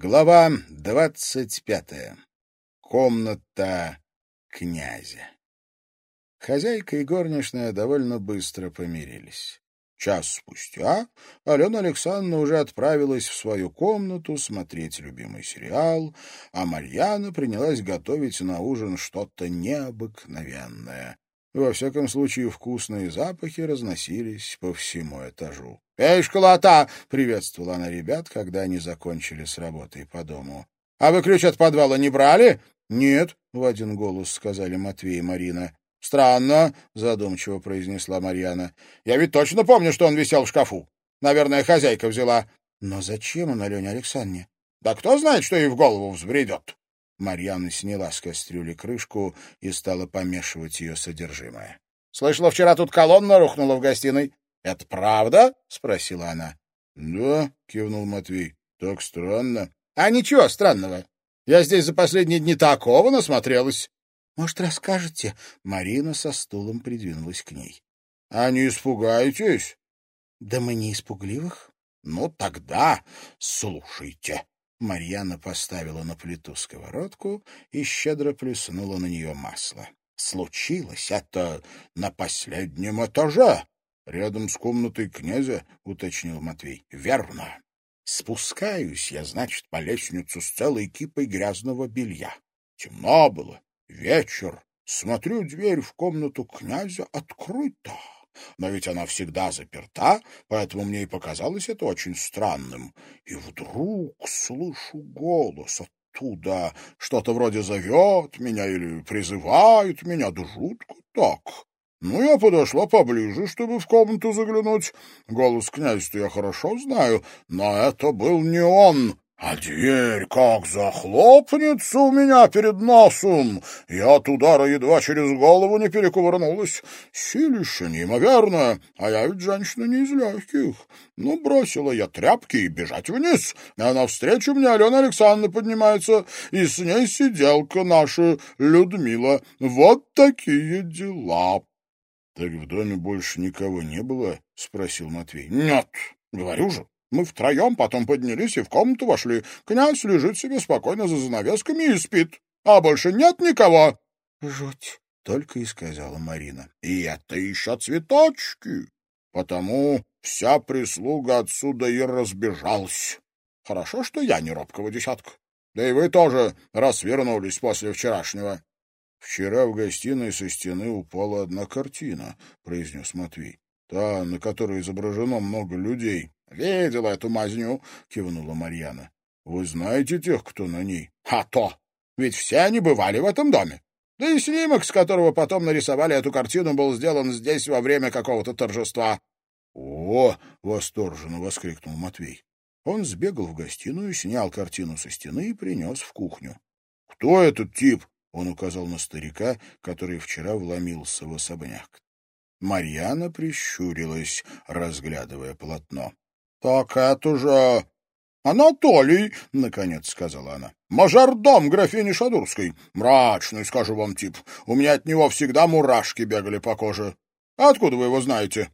Глава двадцать пятая. Комната князя. Хозяйка и горничная довольно быстро помирились. Час спустя Алена Александровна уже отправилась в свою комнату смотреть любимый сериал, а Марьяна принялась готовить на ужин что-то необыкновенное. Во всяком случае, вкусные запахи разносились по всему этажу. «Эй, школота!» — приветствовала она ребят, когда они закончили с работой по дому. «А вы ключ от подвала не брали?» «Нет», — в один голос сказали Матвей и Марина. «Странно», — задумчиво произнесла Марьяна. «Я ведь точно помню, что он висел в шкафу. Наверное, хозяйка взяла». «Но зачем он Алене Александровне?» «Да кто знает, что ей в голову взбредет?» Марьяна сняла с кастрюли крышку и стала помешивать ее содержимое. — Слышала, вчера тут колонна рухнула в гостиной. — Это правда? — спросила она. — Да, — кивнул Матвей. — Так странно. — А ничего странного. Я здесь за последние дни такого насмотрелась. — Может, расскажете? Марина со стулом придвинулась к ней. — А не испугаетесь? — Да мы не испугливых. — Ну, тогда слушайте. Марьяна поставила на плиту сковородку и щедро плеснула на нее масло. «Случилось это на последнем этаже, рядом с комнатой князя», — уточнил Матвей. «Верно. Спускаюсь я, значит, по лестнице с целой кипой грязного белья. Темно было, вечер. Смотрю, дверь в комнату князя открыта но ведь она всегда заперта, поэтому мне и показалось это очень странным. И вдруг слышу голос оттуда, что-то вроде зовет меня или призывает меня, да жутко так. Ну, я подошла поближе, чтобы в комнату заглянуть. Голос князя я хорошо знаю, но это был не он. А дверь как захлопнется у меня перед носом. Я от удара едва через голову не перекувырнулась. Силище неимоверное, а я ведь женщина не из легких. Ну, бросила я тряпки и бежать вниз. А навстречу мне Алена Александровна поднимается, и с ней сиделка наша Людмила. Вот такие дела. — Так в доме больше никого не было? — спросил Матвей. — Нет, говорю же. Мы втроем потом поднялись и в комнату вошли. Князь лежит себе спокойно за занавесками и спит. А больше нет никого. — Жуть, — только и сказала Марина. — И это еще цветочки. Потому вся прислуга отсюда и разбежалась. Хорошо, что я не робкого десятка. Да и вы тоже развернулись после вчерашнего. — Вчера в гостиной со стены упала одна картина, — произнес Матвей. — Та, на которой изображено много людей. — Видела эту мазню, — кивнула Марьяна. — Вы знаете тех, кто на ней? — А то! Ведь все они бывали в этом доме. Да и снимок, с которого потом нарисовали эту картину, был сделан здесь во время какого-то торжества. — О! — восторженно воскликнул Матвей. Он сбегал в гостиную, снял картину со стены и принес в кухню. — Кто этот тип? — он указал на старика, который вчера вломился в особняк. Марьяна прищурилась, разглядывая полотно. — Так это же... «Анатолий», — наконец сказала она, — «мажордом графини Шадурской. Мрачный, скажу вам, тип. У меня от него всегда мурашки бегали по коже. Откуда вы его знаете?»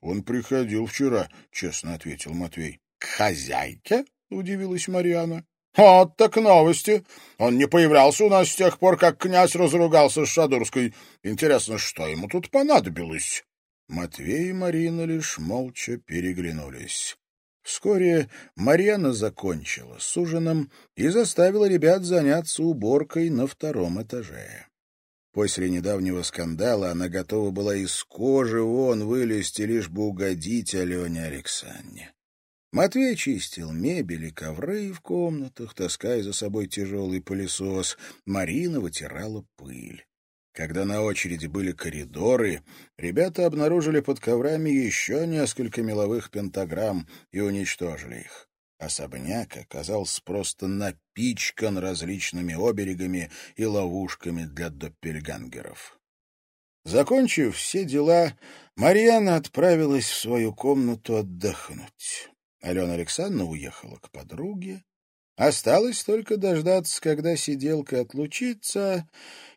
«Он приходил вчера», — честно ответил Матвей. «К хозяйке?» — удивилась Марьяна. «Вот так новости. Он не появлялся у нас с тех пор, как князь разругался с Шадурской. Интересно, что ему тут понадобилось?» Матвей и Марина лишь молча переглянулись. Вскоре Марьяна закончила с ужином и заставила ребят заняться уборкой на втором этаже. После недавнего скандала она готова была из кожи вон вылезти, лишь бы угодить Алене Александре. Матвей чистил мебель и ковры в комнатах, таская за собой тяжелый пылесос. Марина вытирала пыль. Когда на очереди были коридоры, ребята обнаружили под коврами еще несколько меловых пентаграмм и уничтожили их. Особняк оказался просто напичкан различными оберегами и ловушками для доппельгангеров. Закончив все дела, Марьяна отправилась в свою комнату отдохнуть. Алена Александровна уехала к подруге. Осталось только дождаться, когда сиделка отлучится,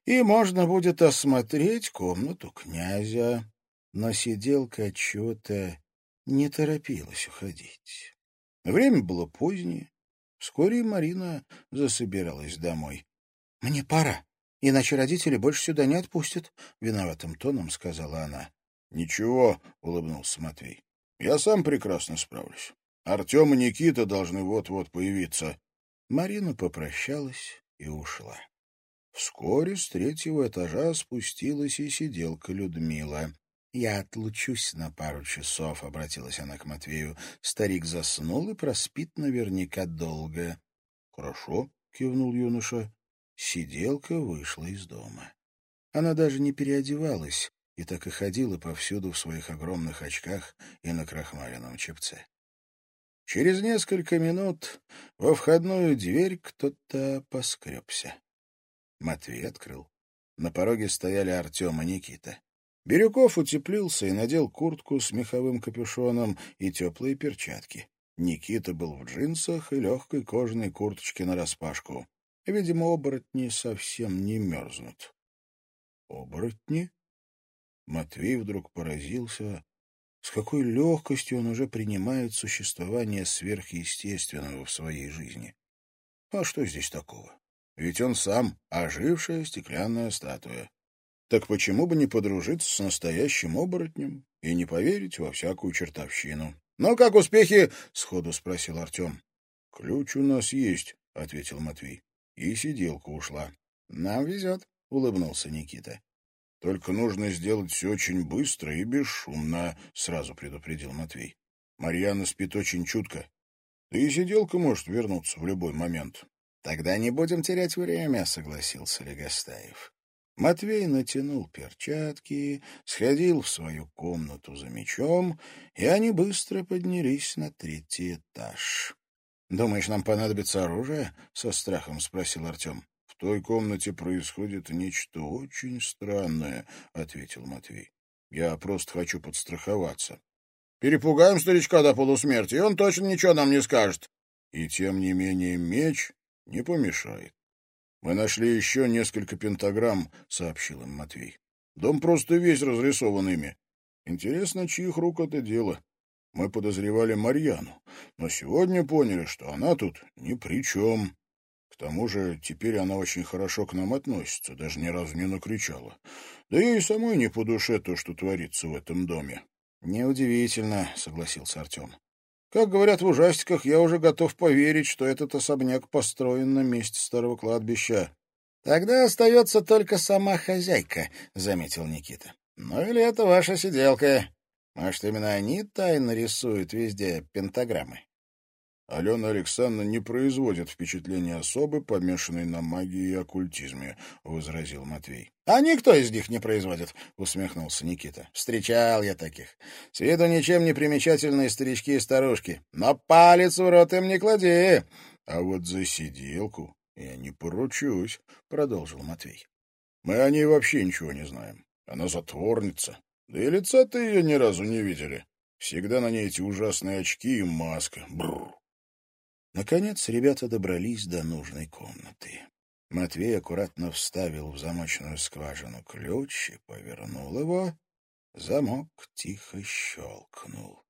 и можно будет осмотреть комнату князя. Но сиделка отчего-то не торопилась уходить. Время было позднее. Вскоре Марина засобиралась домой. — Мне пора, иначе родители больше сюда не отпустят, — виноватым тоном сказала она. — Ничего, — улыбнулся Матвей. — Я сам прекрасно справлюсь. Артем и Никита должны вот-вот появиться. Марина попрощалась и ушла. Вскоре с третьего этажа спустилась и сиделка Людмила. «Я отлучусь на пару часов», — обратилась она к Матвею. Старик заснул и проспит наверняка долго. «Хорошо», — кивнул юноша. Сиделка вышла из дома. Она даже не переодевалась и так и ходила повсюду в своих огромных очках и на крахмаленном чепце. Через несколько минут во входную дверь кто-то поскребся. Матвей открыл. На пороге стояли Артем и Никита. Бирюков утеплился и надел куртку с меховым капюшоном и теплые перчатки. Никита был в джинсах и легкой кожаной курточке нараспашку. Видимо, оборотни совсем не мерзнут. Оборотни? Матвей вдруг поразился, с какой легкостью он уже принимает существование сверхъестественного в своей жизни. А что здесь такого? Ведь он сам ожившая стеклянная статуя. Так почему бы не подружиться с настоящим оборотнем и не поверить во всякую чертовщину? — Ну, как успехи? — сходу спросил Артем. — Ключ у нас есть, — ответил Матвей. И сиделка ушла. — Нам везет, — улыбнулся Никита. — Только нужно сделать все очень быстро и бесшумно, — сразу предупредил Матвей. — Марьяна спит очень чутко. Да и сиделка может вернуться в любой момент. — Тогда не будем терять время, — согласился Легостаев. Матвей натянул перчатки, сходил в свою комнату за мечом, и они быстро поднялись на третий этаж. — Думаешь, нам понадобится оружие? — со страхом спросил Артем. — В той комнате происходит нечто очень странное, — ответил Матвей. — Я просто хочу подстраховаться. — Перепугаем старичка до полусмерти, и он точно ничего нам не скажет. И тем не менее меч не помешает. «Мы нашли еще несколько пентаграмм», — сообщил им Матвей. «Дом просто весь разрисован ими. Интересно, чьих рук это дело. Мы подозревали Марьяну, но сегодня поняли, что она тут ни при чем. К тому же теперь она очень хорошо к нам относится, даже ни разу не накричала. Да ей самой не по душе то, что творится в этом доме». «Неудивительно», — согласился Артем. Как говорят в ужастиках, я уже готов поверить, что этот особняк построен на месте старого кладбища. — Тогда остается только сама хозяйка, — заметил Никита. — Ну или это ваша сиделка. Может, именно они тайно рисуют везде пентаграммы? Алена Александровна не производит впечатления особы, помешанной на магии и оккультизме, — возразил Матвей. — А никто из них не производит, — усмехнулся Никита. — Встречал я таких. С виду ничем не примечательные старички и старушки. Но палец в рот им не клади. — А вот за сиделку я не поручусь, — продолжил Матвей. — Мы о ней вообще ничего не знаем. Она затворница. Да и лица-то ее ни разу не видели. Всегда на ней эти ужасные очки и маска. Бррр. Наконец ребята добрались до нужной комнаты. Матвей аккуратно вставил в замочную скважину ключ и повернул его. Замок тихо щелкнул.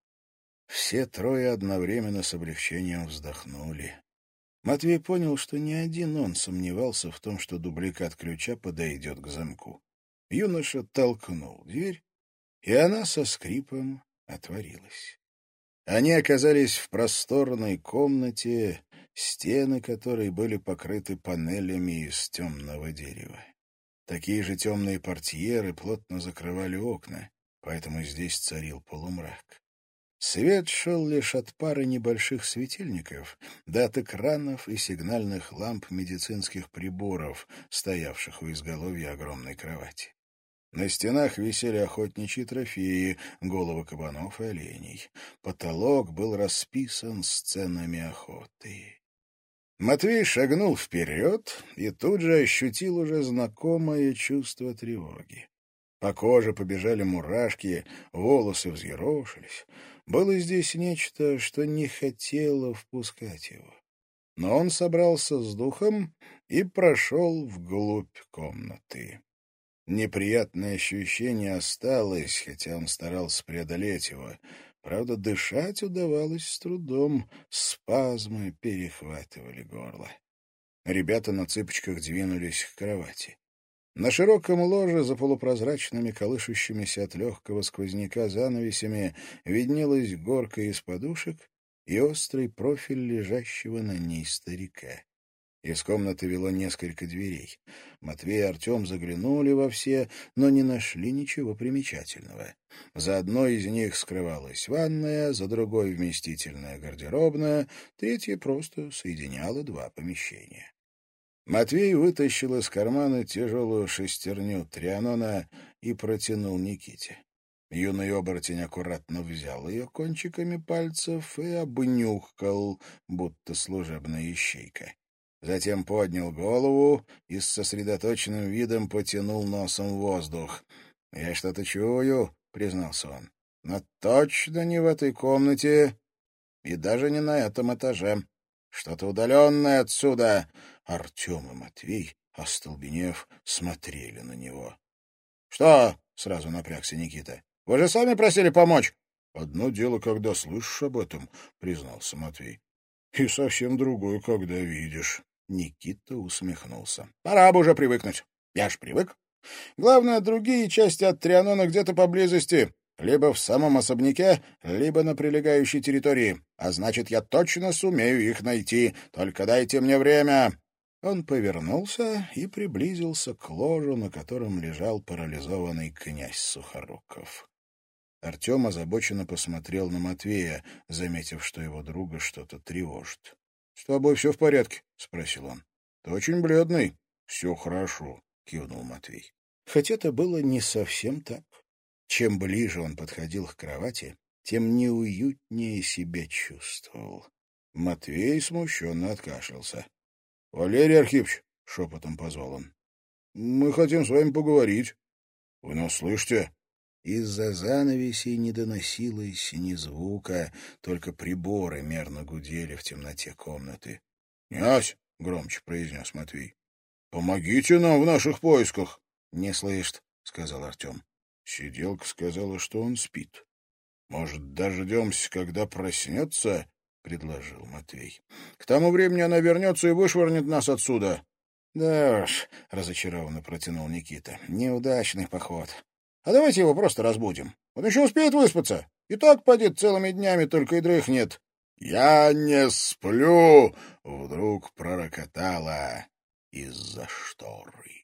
Все трое одновременно с облегчением вздохнули. Матвей понял, что ни один он сомневался в том, что дубликат ключа подойдет к замку. Юноша толкнул дверь, и она со скрипом отворилась. Они оказались в просторной комнате, стены которой были покрыты панелями из темного дерева. Такие же темные портьеры плотно закрывали окна, поэтому здесь царил полумрак. Свет шел лишь от пары небольших светильников, да от экранов и сигнальных ламп медицинских приборов, стоявших у изголовья огромной кровати. На стенах висели охотничьи трофеи, головы кабанов и оленей. Потолок был расписан сценами охоты. Матвей шагнул вперед и тут же ощутил уже знакомое чувство тревоги. По коже побежали мурашки, волосы взъерошились. Было здесь нечто, что не хотело впускать его. Но он собрался с духом и прошел вглубь комнаты. Неприятное ощущение осталось, хотя он старался преодолеть его. Правда, дышать удавалось с трудом, спазмы перехватывали горло. Ребята на цыпочках двинулись к кровати. На широком ложе за полупрозрачными, колышущимися от легкого сквозняка занавесями виднелась горка из подушек и острый профиль лежащего на ней старика. Из комнаты вело несколько дверей. Матвей и Артем заглянули во все, но не нашли ничего примечательного. За одной из них скрывалась ванная, за другой — вместительная гардеробная, третья просто соединяла два помещения. Матвей вытащил из кармана тяжелую шестерню Трианона и протянул Никите. Юный оборотень аккуратно взял ее кончиками пальцев и обнюхал, будто служебная ищейка. Затем поднял голову и с сосредоточенным видом потянул носом воздух. «Я что-то чую», — признался он. «Но точно не в этой комнате и даже не на этом этаже. Что-то удаленное отсюда». Артем и Матвей, остолбенев, смотрели на него. «Что?» — сразу напрягся Никита. «Вы же сами просили помочь». «Одно дело, когда слышишь об этом», — признался Матвей. «И совсем другое, когда видишь». Никита усмехнулся. «Пора бы уже привыкнуть. Я ж привык. Главное, другие части от Трианона где-то поблизости, либо в самом особняке, либо на прилегающей территории. А значит, я точно сумею их найти. Только дайте мне время». Он повернулся и приблизился к ложу, на котором лежал парализованный князь Сухоруков. Артем озабоченно посмотрел на Матвея, заметив, что его друга что-то тревожит. — С тобой все в порядке? — спросил он. — Ты очень бледный. — Все хорошо, — кивнул Матвей. Хоть это было не совсем так. Чем ближе он подходил к кровати, тем неуютнее себя чувствовал. Матвей смущенно откашлялся. — Валерий Архипович, — шепотом позвал он, — мы хотим с вами поговорить. — Вы нас слышите? Из-за занавесей не доносилось ни звука, только приборы мерно гудели в темноте комнаты. — Князь! — громче произнес Матвей. — Помогите нам в наших поисках! — Не слышит, — сказал Артем. Сиделка сказала, что он спит. — Может, дождемся, когда проснется? — предложил Матвей. — К тому времени она вернется и вышвырнет нас отсюда. — Да уж, — разочарованно протянул Никита, — неудачный поход. А давайте его просто разбудим. Он еще успеет выспаться. И так падет целыми днями, только и дрыхнет. — Я не сплю! — вдруг пророкотала из-за шторы.